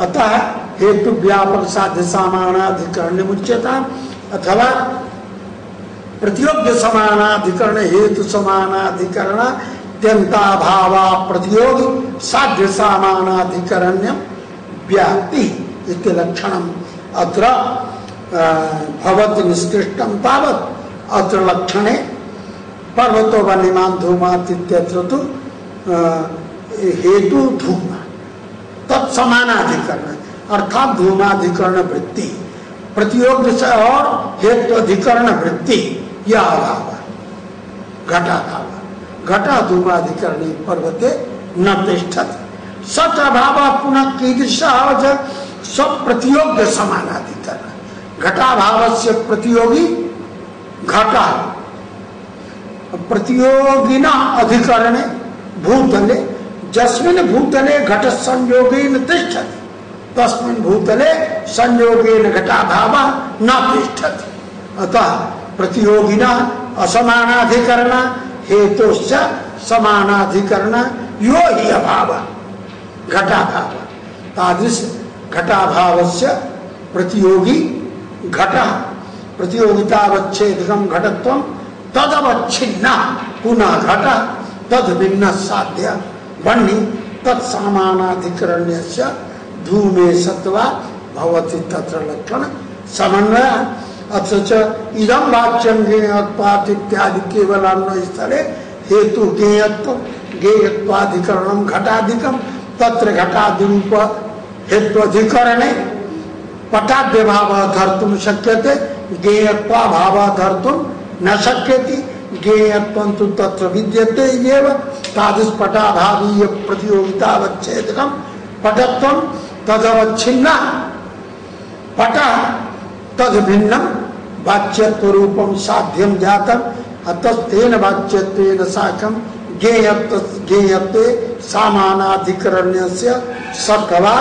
अतः हेतु व्यापक साध्य समानाधिकरण मुच्यता अथवा प्रतियोग्य समानाधिकरण, हेतु समानाधिकरण अत्यंताभाव प्रतियोगी साध्य समानाधिकरण्य व्याप्ति इति लक्षणम। अत्र भवत निष्कृष्टम तावत। अत्र लक्षणे पर्वतो वन्यमान धूमात इत्यत्र तो हेतु धूम। तत्समानाधिकरण अर्थात धूमाधिकरण वृत्ति। प्रतियोग विषय और हेतु अधिकरण वृत्ति यह अभाव घटाभाव घटा धूमाधिकरणी पर्वते न तिष्ठत सच अभाव पुनः कीदृश सब प्रतियोग समानाधिकरण। घटाभाव से प्रतियोगी घटा। प्रतियोगिना अधिकरण, भूतले जस्मिन भूतले घट संयोगेन तिष्ठति, तस्मिन भूतले संयोगेन घटाभाव न तिष्ठति। अतः प्रतियोगिना असमानाधिकरण हेतु समानाधिकरण, यो ही अभाव, घटाभाव। तादृश घटाभाव से प्रतियोगी घट प्रतियोगितावच्छेदकम घटत्व तदवच्छिन्न, पुनः घट तद भिन्न साध्य। बन्नी तत्सामानाधिकरण्य धूमे सत्वा भवति तत्र लक्षण समन्वय। अथ इदम वाच्यम ज्ञेयत्वात् इत्यादि केवल अन्य स्थले हेतु ज्ञेयत्व ज्ञेयत्वाधिकरणम घटाधिकम तत्र घटादिरूप हेत्वधिकरणे पटाद्य भाव धर्तुम शक्यते ज्ञेयत्वा भाव धर्तुम न शक्यति। ज्ञेयत्वन्तु तत्र विद्यते एव तादृश पटाभावीय प्रतियोगितावच्छेदकम पटत्वम तदवच्छिन्न। पट तद भिन्नम वाच्यत्व साध्यम जातम। अतस्तेन वाच्यत्वेन साकम ज्ञेयत्व ज्ञेयत्वे सामानाधिकरण्यस्य सकवा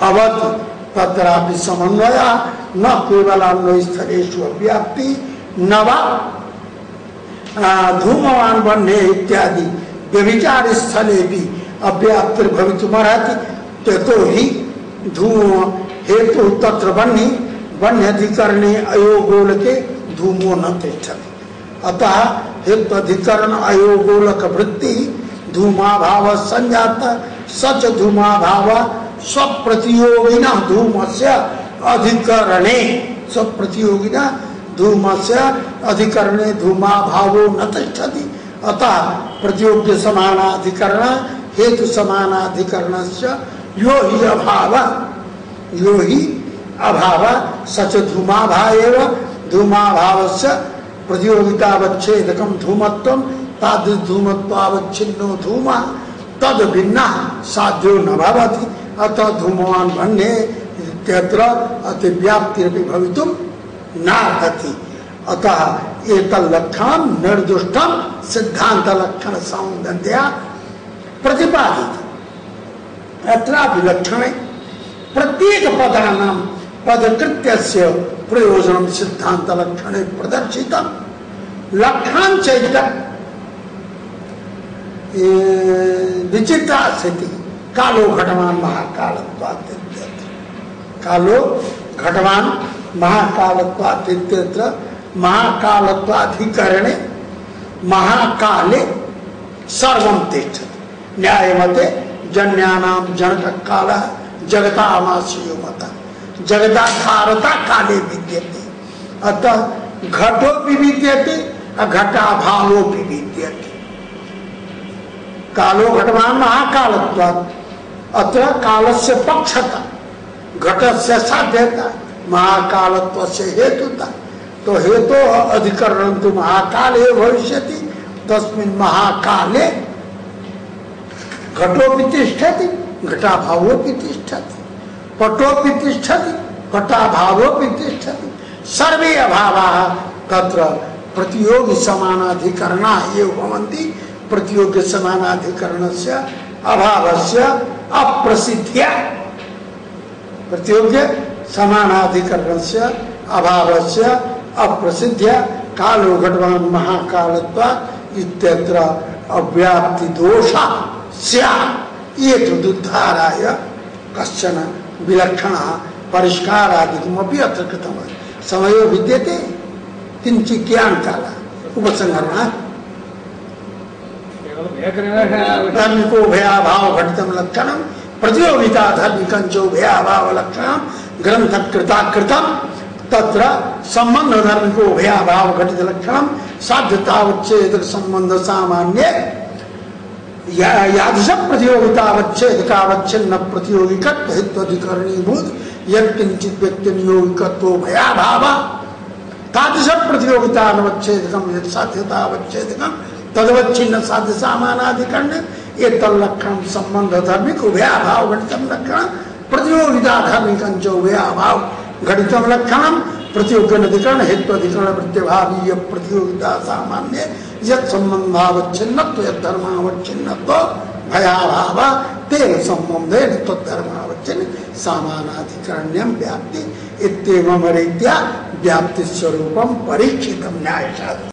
भवति। तत्रापि समन्वय न केवल अन्य स्थलेषु व्याप्ति नवा धूमवान बनने इत्यादि, व्यभिचार स्थले भी अव्याप्त भवितुमर्हति तो ही धूम हेतु तत्र बन्ही वन्यधिकरणे अयोगोल के धूमो न तिष्ठति। अतः हेतु अधिकरण अयोगोलक वृत्ति धूमा भाव संजात, सच धूमा भाव स्वप्रतियोगिना धूम से अधिकरणे, स्वप्रतियोगिना धूम से अधिकरणे धूमा भावो न तिष्ठति। अतः प्रतियोग्य समानाधिकरण, हेतु समानाधिकरण यो ही अभाव। यो ही अभाव। सच धूमाभाव धूमाभाव से प्रतियोगितावच्छेदकम धूमत्व तद धूमत्वावच्छिन्नो धूमा, तद भिन्न साध्यो न भवति। अतः धूमवान भन्ने इत्यत्र अतिव्याप्तिरपि भवितुम नार्हति अतः एतल्लक्षणम निर्दुष्टम सिद्धांत लक्षण सौंदर्य प्रतिपादित। अत्रापि लक्षणे प्रत्येक पदानाम पदकृत्य प्रयोजन सिद्धांत लक्षण प्रदर्शित। लक्षण चैत विचित्र स्थिति, कालो घटवान महाकाल कालो घटवान महाकालत्वादित्यत्र महाकालत्वाधिकरणे महाकाले सर्वं तिष्ठति। न्यायमते जन्यानां जनक काल जगता जगतामाशयो मत। जगदाधारता काले विद्यते। अतः घटो भी विद्यते घटाभावो भी विद्यते। कालो घटवान महाकालत्वात्। अत्र कालस्य पक्षता, घटस्य साध्यता। महाकालत्व से हेतुता। तो हेतु अधिकरण तो महाकाल है भविष्य तस्मिन महाकाले घटोपि तिष्ठति, घटाभावोपि तिष्ठति। पटोपि तिष्ठति, घटाभावोपि तिष्ठति। सर्वे अभावाः तत्र प्रतियोगी समानाधिकरणा ये भवन्ति, प्रतियोगी समानाधिकरणस्य अभावस्य अप्रसिद्ध्या। प्रतियोग्य समानाधिकरण से अभाव से अप्रसिद्ध कालो घटवान महाकालत्व इत्यत्र अव्याप्ति दोषा स्या ये तो दुद्धाराय कश्चन विलक्षण परिष्कार आदि अत्र कृतम समय विद्यते किंचित ज्ञान काला उपसंहरणा। धार्मिको भयाभाव घटितम लक्षणम प्रतियोगिता धर्मिकंचो भयाभाव लक्षणम ग्रंथ कृताकृतम तत्र संबंध धर्मिको भयाभाव घटित लक्षणम साध्यतावच्छेद संबंध सामान्य यादृश प्रतियोगिता अवच्छेद का अवच्छिन्न यंचित व्यक्ति तादृश प्रतियोगिता साध्यता तदवच्छिन्न साध्य ये तलक्षण संबंध धर्मिक उभयाभाव गणितम लक्षण प्रतियोगिता धर्मिक उभयाभाव गणितम लक्षण प्रतियोगन अधिकरण हेतु अधिकरण प्रत्यभावीय प्रतियोगिता सामान्य यद संबंधावच्छिन्न यद धर्मावच्छिन्न भयाभाव तेन संबंधे तद्धर्मावच्छिन्न सामानाधिकरण्यम व्याप्ति इतम रीत्या व्याप्ति स्वरूपम परीक्षित न्याय